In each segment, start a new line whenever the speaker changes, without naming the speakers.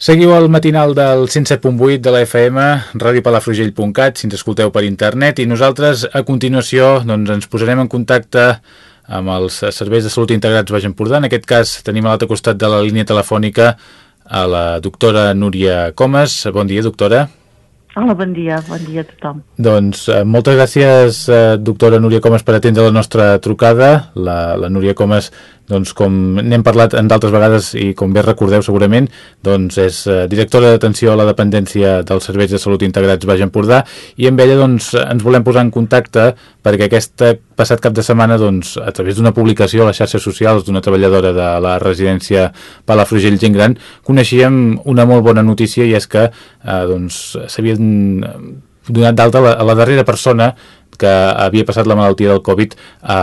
Seguiu el matinal del 107.8 de la FM, radiopalafrugell.cat, si ens escolteu per internet, i nosaltres a continuació doncs, ens posarem en contacte amb els serveis de salut integrats Baix Empordà. En aquest cas tenim a l'altre costat de la línia telefònica a la doctora Núria Comas. Bon dia, doctora.
Hola, bon dia, bon dia a tothom.
Doncs eh, moltes gràcies, eh, doctora Núria Comas, per atendre la nostra trucada. La, la Núria Comas doncs, com n'hem parlat en d'altres vegades i com bé recordeu segurament, doncs és eh, directora d'atenció a la dependència dels serveis de salut integrats Baix Empordà i amb ella doncs, ens volem posar en contacte perquè aquest passat cap de setmana doncs, a través d'una publicació a les xarxes socials d'una treballadora de la residència Palafrugell Gent Gran coneixíem una molt bona notícia i és que eh, doncs, s'havien donat d'alta a, a la darrera persona que havia passat la malaltia del Covid a,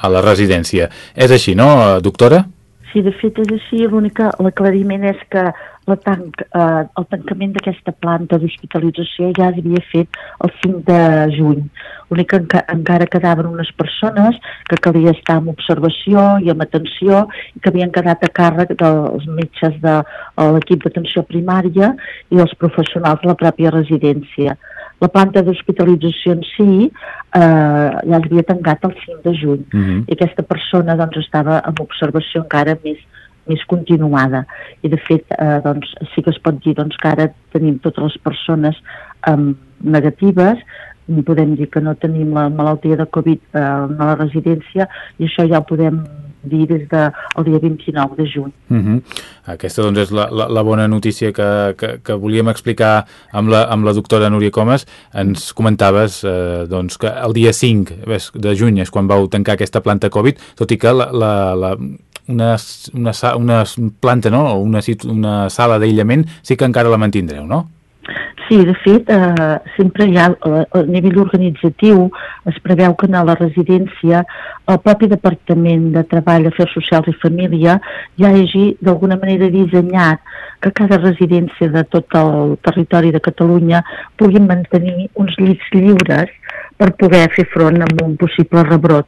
a la residència. És així, no, doctora?
Sí, de fet és així. L'única, l'aclariment és que la tanc, eh, el tancament d'aquesta planta d'hospitalització ja s'havia fet el 5 de juny. L'únic que enca encara quedaven unes persones que calia estar en observació i amb atenció i que havien quedat a càrrec dels metges de l'equip d'atenció primària i els professionals de la pròpia residència. La planta d'hospitalització en si eh, ja s'havia tancat el 5 de juny uh mhm. -huh. i aquesta persona doncs, estava en observació encara més, més continuada. I de fet eh, doncs, sí que es pot dir doncs, que ara tenim totes les persones eh, negatives podem dir que no tenim la malaltia de Covid eh, a la residència i això ja ho podem dir des del de, dia 29 de juny.
Uh mhm. -huh. Aquesta doncs, és la, la, la bona notícia que, que, que volíem explicar amb la, amb la doctora Núria Comas. Ens comentaves eh, doncs, que el dia 5 de juny és quan vau tancar aquesta planta Covid, tot i que la, la, la, una, una, una planta, no? una, una sala d'aïllament sí que encara la mantindreu, no?
Sí, de fet, eh, sempre hi ha, eh, a nivell organitzatiu, es preveu que a la residència el propi Departament de Treball, Afers Socials i Família ja hagi d'alguna manera dissenyat que cada residència de tot el territori de Catalunya pugui mantenir uns llits lliures per poder fer front a un possible rebrot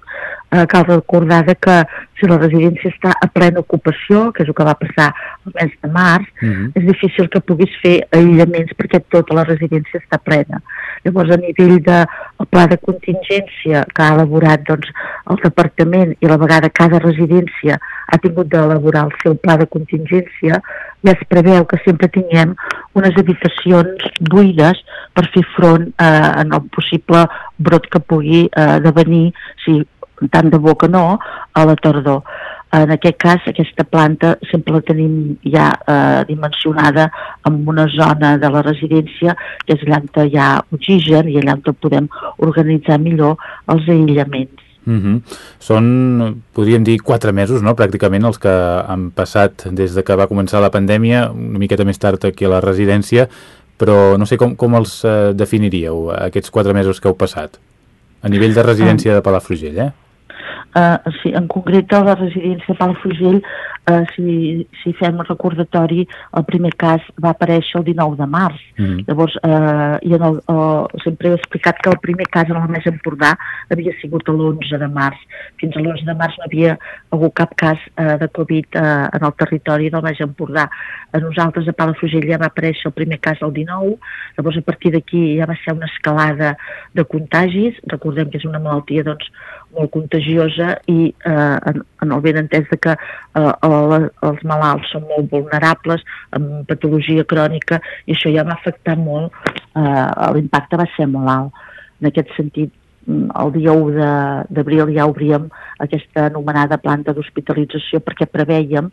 eh, cal recordar que si la residència està a plena ocupació, que és el que va passar el mes de març, uh mhm. -huh. és difícil que puguis fer aïllaments perquè tota la residència està plena. Llavors, a nivell de el pla de contingència que ha elaborat doncs, el departament i a la vegada cada residència ha tingut d'elaborar el seu pla de contingència, ja es preveu que sempre tinguem unes habitacions buides per fer front eh, en el possible brot que pugui eh, devenir si tant de bo que no, a la tardor. En aquest cas, aquesta planta sempre la tenim ja eh, dimensionada en una zona de la residència que és allà on hi ha oxigen i allà on podem organitzar millor els aïllaments.
Mm -hmm. Són, podríem dir, quatre mesos, no?, pràcticament, els que han passat des de que va començar la pandèmia, una miqueta més tard aquí a la residència, però no sé com, com els eh, definiríeu, aquests quatre mesos que heu passat, a nivell de residència de Palafrugell, eh?
Eh, sí, en concret a la residència Palafrugell, eh, si, si fem un recordatori, el primer cas va aparèixer el 19 de març. Mm -hmm. Llavors, eh, i en el, eh, sempre he explicat que el primer cas en el Més Empordà havia sigut l'11 de març. Fins a l'11 de març no havia hagut cap cas eh, de Covid eh, en el territori del Més Empordà. A nosaltres a Palafrugell ja va aparèixer el primer cas el 19, llavors a partir d'aquí ja va ser una escalada de contagis. Recordem que és una malaltia doncs, molt contagiosa i eh, en, en el ben entès de que eh, el, els malalts són molt vulnerables amb patologia crònica i això ja va afectar molt, eh, l'impacte va ser molt alt. En aquest sentit, mm, el dia 1 d'abril ja obríem aquesta anomenada planta d'hospitalització perquè preveiem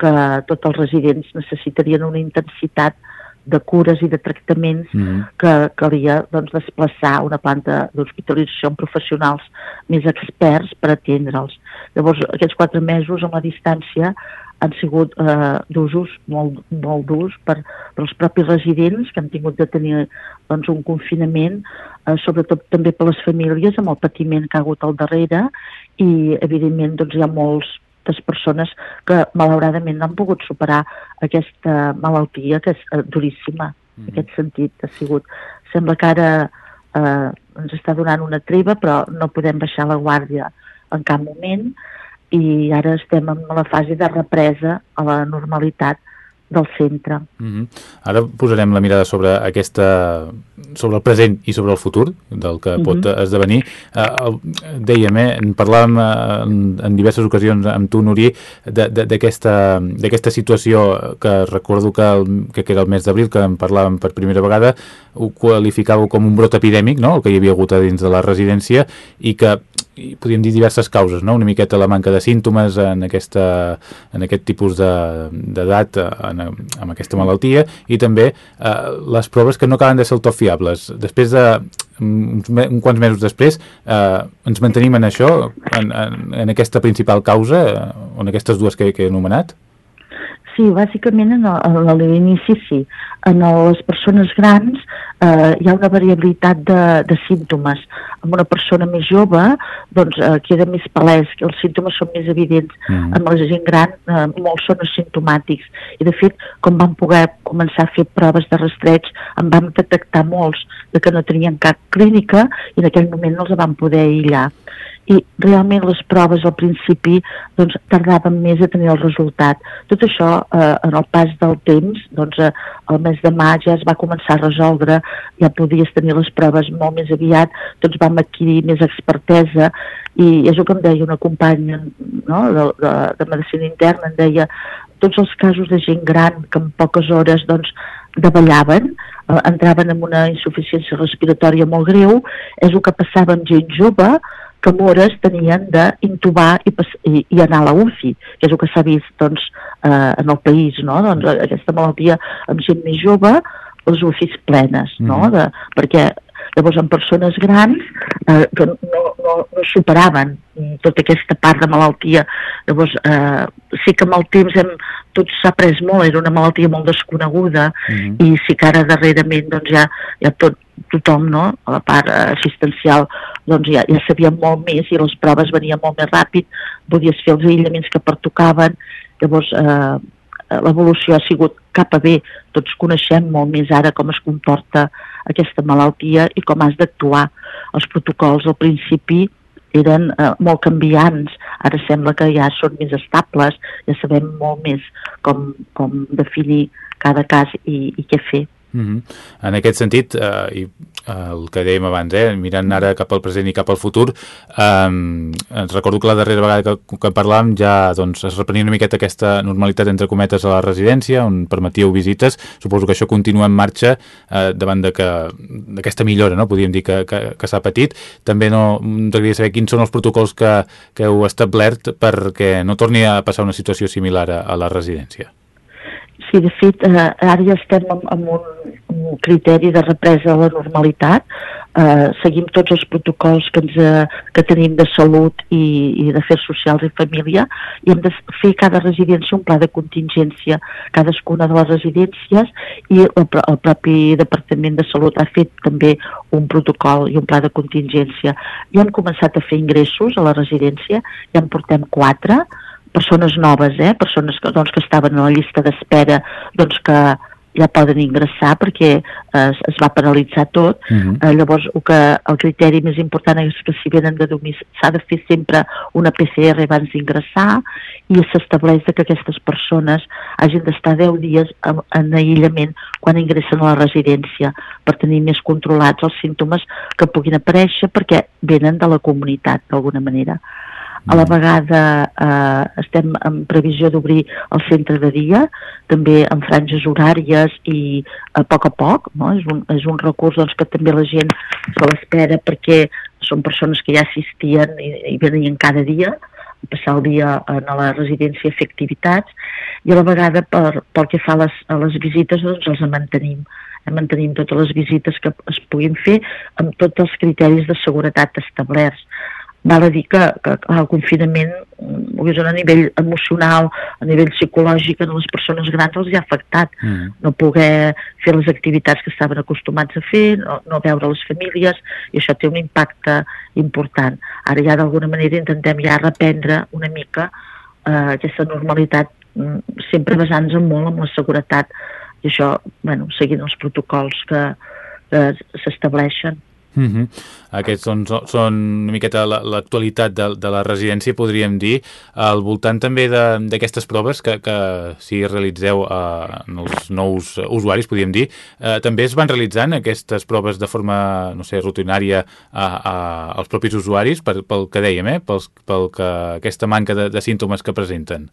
que tots els residents necessitarien una intensitat de cures i de tractaments mm -hmm. que calia doncs, desplaçar una planta d'hospitalització amb professionals més experts per atendre'ls. Llavors, aquests quatre mesos amb la distància han sigut eh, d'usos molt, molt durs per, per als propis residents que han tingut de tenir doncs, un confinament, eh, sobretot també per les famílies amb el patiment que ha hagut al darrere i evidentment doncs, hi ha molts moltes persones que malauradament no han pogut superar aquesta malaltia que és eh, duríssima. Mm. En aquest sentit ha sigut... Sembla que ara eh, ens està donant una treva però no podem baixar la guàrdia en cap moment i ara estem en la fase de represa a la normalitat del centre.
Mm -hmm. Ara posarem la mirada sobre aquesta sobre el present i sobre el futur del que mm -hmm. pot esdevenir. Uh, dèiem, eh, en parlàvem en, en diverses ocasions amb tu, Nuri, d'aquesta situació que recordo que, el, que era el mes d'abril, que en parlàvem per primera vegada, ho qualificàveu com un brot epidèmic, no?, el que hi havia hagut a dins de la residència, i que i podríem dir diverses causes, no? una miqueta la manca de símptomes en, aquesta, en aquest tipus d'edat de, en, amb aquesta malaltia i també eh, les proves que no acaben de ser tot fiables. Després de uns, uns quants mesos després eh, ens mantenim en això, en, en, en aquesta principal causa, eh, en aquestes dues que, que he anomenat?
Sí, bàsicament en l'inici sí. En les persones grans eh, hi ha una variabilitat de, de símptomes. En una persona més jove doncs, eh, queda més palès, que els símptomes són més evidents. Mm. Amb la gent gran eh, molts són asimptomàtics. I de fet, com vam poder començar a fer proves de rastreig, en vam detectar molts de que no tenien cap clínica i en aquell moment no els vam poder aïllar i realment les proves al principi doncs, tardaven més a tenir el resultat. Tot això, eh, en el pas del temps, doncs, eh, el mes de maig ja es va començar a resoldre, ja podies tenir les proves molt més aviat, tots vam adquirir més expertesa i és el que em deia una companya no, de, de, de medicina interna, em deia tots els casos de gent gran que en poques hores doncs, davallaven, eh, entraven en una insuficiència respiratòria molt greu, és el que passava amb gent jove, que mores tenien d'intubar i, i, i anar a la UCI, que és el que s'ha vist doncs, eh, en el país, no? doncs, aquesta malaltia amb gent més jove, les UCIs plenes, no? Mm. De, perquè llavors en persones grans eh, que no, no, no superaven tota aquesta part de malaltia. Llavors, eh, sí que amb el temps hem, tot s'ha pres molt, era una malaltia molt desconeguda mm -hmm. i sí que ara darrerament doncs, ja, ja tot, tothom, no? a la part assistencial, doncs ja, ja sabíem molt més i les proves venien molt més ràpid, podies fer els aïllaments que pertocaven, llavors eh, l'evolució ha sigut cap a bé, tots coneixem molt més ara com es comporta aquesta malaltia i com has d'actuar. Els protocols al principi eren eh, molt canviants, ara sembla que ja són més estables, ja sabem molt més com, com definir cada cas i, i què fer.
Mm -hmm. En aquest sentit, eh, i eh, el que dèiem abans, eh, mirant ara cap al present i cap al futur, eh, recordo que la darrera vegada que, que parlàvem ja doncs, es reprenia una miqueta aquesta normalitat entre cometes a la residència, on permetíeu visites. Suposo que això continua en marxa eh, davant d'aquesta millora, no? podríem dir, que, que, que s'ha patit. També no m'agradaria saber quins són els protocols que, que heu establert perquè no torni a passar una situació similar a, a la residència.
Sí, de fet, eh, ara ja estem amb, amb un, un criteri de represa a la normalitat. Eh, seguim tots els protocols que, ens, eh, que tenim de salut i, i d'afers socials i família i hem de fer cada residència un pla de contingència, cadascuna de les residències i el, el propi Departament de Salut ha fet també un protocol i un pla de contingència. Ja hem començat a fer ingressos a la residència, ja en portem quatre, persones noves, eh? persones que, doncs, que estaven a la llista d'espera doncs, que ja poden ingressar perquè eh, es va paralitzar tot. Uh mhm. -huh. eh, llavors, el, que, el criteri més important és que si venen de domicili s'ha de fer sempre una PCR abans d'ingressar i s'estableix que aquestes persones hagin d'estar 10 dies en, en aïllament quan ingressen a la residència per tenir més controlats els símptomes que puguin aparèixer perquè venen de la comunitat d'alguna manera. A la vegada eh, estem en previsió d'obrir el centre de dia, també en franges horàries i a poc a poc. No? És, un, és un recurs doncs, que també la gent se l'espera perquè són persones que ja assistien i, i venien cada dia passar el dia en la residència a fer activitats i a la vegada per, pel que fa a les, a les visites doncs els mantenim mantenim totes les visites que es puguin fer amb tots els criteris de seguretat establerts val a dir que, que el confinament a nivell emocional, a nivell psicològic en les persones grans els hi ha afectat mm. no poder fer les activitats que estaven acostumats a fer, no, no veure les famílies i això té un impacte important. Ara ja d'alguna manera intentem ja reprendre una mica eh, aquesta normalitat mm, sempre basant-nos molt en la seguretat i això, bueno, seguint els protocols que, que s'estableixen.
Mm -hmm. Aquests són, són una miqueta l'actualitat de, de la residència, podríem dir, al voltant també d'aquestes proves que, que si realitzeu eh, en els nous usuaris, podríem dir, eh, també es van realitzant aquestes proves de forma, no sé, rutinària a, a, als propis usuaris, per, pel que dèiem, eh, pels, pel que aquesta manca de, de símptomes que presenten.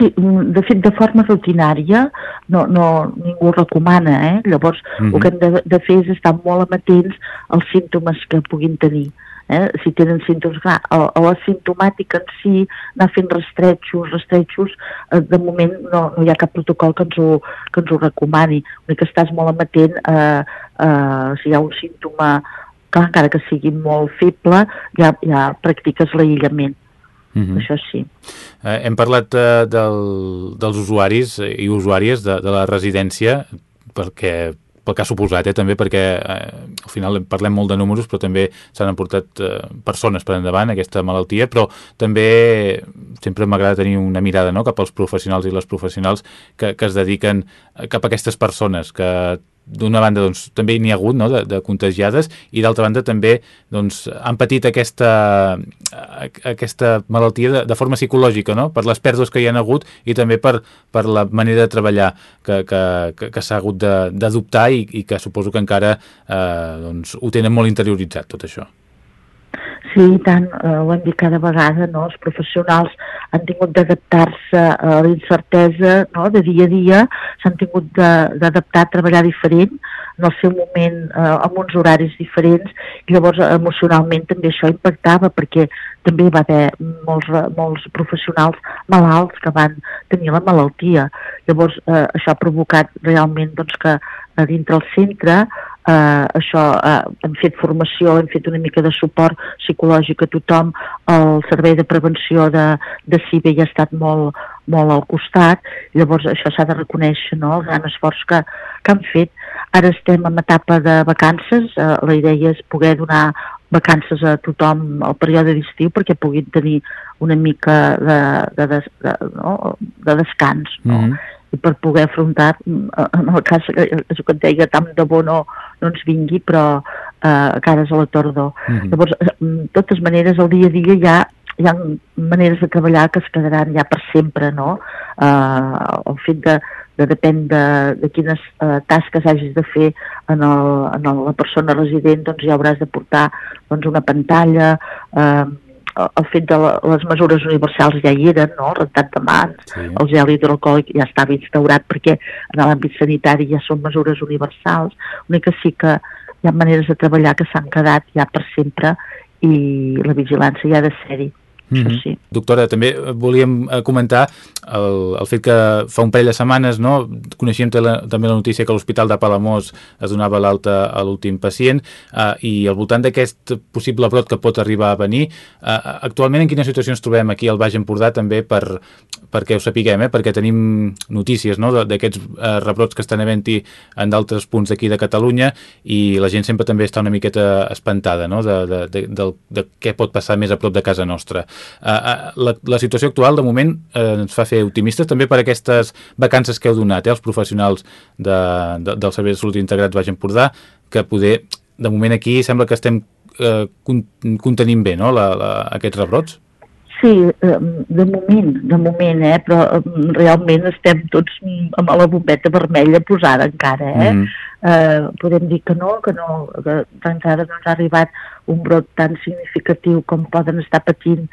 Sí, mm, de fet, de forma rutinària, no, no, ningú ho recomana, eh? Llavors, mm -hmm. el que hem de, de fer és estar molt amatents als símptomes que puguin tenir. Eh? Si tenen símptomes, clar, a, a la simptomàtica en si, anar fent rastretxos, rastretxos, eh, de moment no, no hi ha cap protocol que ens ho, que ens ho recomani. L'únic que estàs molt amatent eh, eh, si hi ha un símptoma, clar, encara que sigui molt feble, ja, ja practiques l'aïllament. Mm -hmm. Això sí.
Eh, hem parlat eh, del, dels usuaris i usuàries de, de la residència perquè pel que ha suposat, eh, també perquè eh, al final parlem molt de números però també s'han emportat eh, persones per endavant aquesta malaltia, però també sempre m'agrada tenir una mirada no, cap als professionals i les professionals que, que es dediquen cap a aquestes persones que d'una banda doncs, també n'hi ha hagut no, de, de contagiades i d'altra banda també doncs, han patit aquesta, aquesta malaltia de, de forma psicològica no? per les pèrdues que hi han hagut i també per, per la manera de treballar que, que, que, que s'ha hagut d'adoptar i, i que suposo que encara eh, doncs, ho tenen molt interioritzat tot això.
Sí, tant, eh, ho hem dit cada vegada, no? els professionals han tingut d'adaptar-se a la incertesa no? de dia a dia, s'han tingut d'adaptar a treballar diferent, en el seu moment eh, amb uns horaris diferents, i llavors emocionalment també això impactava perquè també va haver molts, molts professionals malalts que van tenir la malaltia. Llavors eh, això ha provocat realment doncs, que dintre el centre eh, això, eh, hem fet formació, hem fet una mica de suport psicològic a tothom, el servei de prevenció de, de CIBE ja ha estat molt, molt al costat, llavors això s'ha de reconèixer, no?, el gran esforç que, que han fet. Ara estem en etapa de vacances, eh, la idea és poder donar vacances a tothom al període d'estiu perquè puguin tenir una mica de, de, de, de, no? de descans, no? Mm -hmm per poder afrontar, en el cas que, això que et deia, tant de bo no, no ens vingui, però eh, cares a la tardor. Mm -hmm. Llavors, eh, de totes maneres, el dia a dia ja hi ha maneres de treballar que es quedaran ja per sempre, no? Eh, el fet de, de depèn de, de quines eh, tasques hagis de fer en, el, en el, la persona resident, doncs ja hauràs de portar doncs, una pantalla, eh, el fet de les mesures universals ja hi eren, no? el rentat de mans, sí. el gel hidroalcohòlic ja estava instaurat perquè en l'àmbit sanitari ja són mesures universals, l'únic que sí que hi ha maneres de treballar que s'han quedat ja per sempre i la vigilància ja ha de ser-hi. Mm -hmm. sí.
Doctora, també volíem eh, comentar el, el fet que fa un parell de setmanes no, coneixíem la, també la notícia que l'Hospital de Palamós es donava l'alta a l'últim pacient eh, i al voltant d'aquest possible brot que pot arribar a venir, eh, actualment en quina situació ens trobem aquí al Baix Empordà també per, perquè ho sapiguem, eh, perquè tenim notícies no, d'aquests eh, rebrots que estan havent-hi en d'altres punts d'aquí de Catalunya i la gent sempre també està una miqueta espantada no, de, de, de, de, de què pot passar més a prop de casa nostra. Uh, la, la situació actual, de moment, uh, ens fa fer optimistes també per aquestes vacances que heu donat, eh, els professionals de, de, del Servei de Salut Integrat Baix Empordà, que poder, de moment aquí, sembla que estem uh, contenint bé no, la, la, aquests rebrots.
Sí, de moment, de moment, eh? però realment estem tots amb la bombeta vermella posada encara. Eh? Mm. Eh, podem dir que no, que no, que encara no ens ha arribat un brot tan significatiu com poden estar patint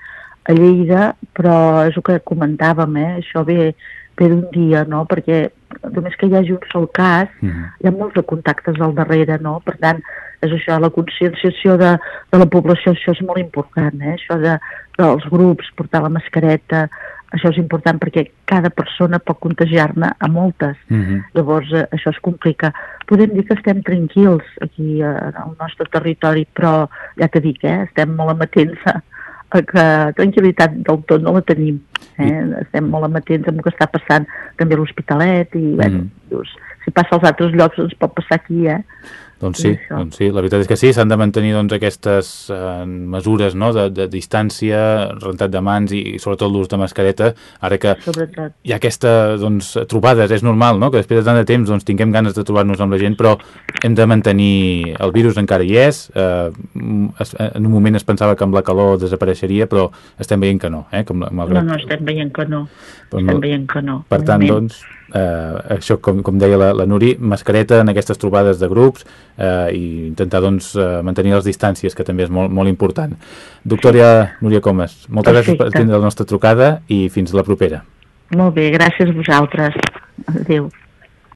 a Lleida, però és el que comentàvem, eh? això ve, ve d'un dia, no? perquè només que hi hagi un sol cas, mhm. -huh. hi ha molts de contactes al darrere, no? per tant, és això, la conscienciació de, de la població, això és molt important, eh? això de, dels grups, portar la mascareta, això és important perquè cada persona pot contagiar-ne a moltes. Mhm. -huh. Llavors, eh, això es complica. Podem dir que estem tranquils aquí eh, al nostre territori, però ja t'he dit, eh, estem molt amatents a, que tranquil·litat del tot no la tenim. Eh? I... Estem molt amatents amb el que està passant també a l'Hospitalet i, mm. Dius, si passa als altres llocs doncs pot passar aquí, eh?
Doncs sí, doncs sí, la veritat és que sí, s'han de mantenir doncs, aquestes eh, mesures no? de, de distància, rentat de mans i, i sobretot l'ús de mascareta, ara que sobretot. hi ha aquesta doncs, trobades, és normal no? que després de tant de temps doncs, tinguem ganes de trobar-nos amb la gent, però hem de mantenir, el virus encara hi és, eh, es, en un moment es pensava que amb la calor desapareixeria, però estem veient que no. Eh?
Que malgrat... No, no, estem veient que no, estem veient que no.
Per tant, moment. doncs, eh, això com, com deia la, la Nuri, mascareta en aquestes trobades de grups eh, i intentar doncs, eh, mantenir les distàncies, que també és molt, molt important. Doctora Núria Comas, moltes Perfecte. gràcies per atendre la nostra trucada i fins la propera.
Molt bé, gràcies a vosaltres. Adéu.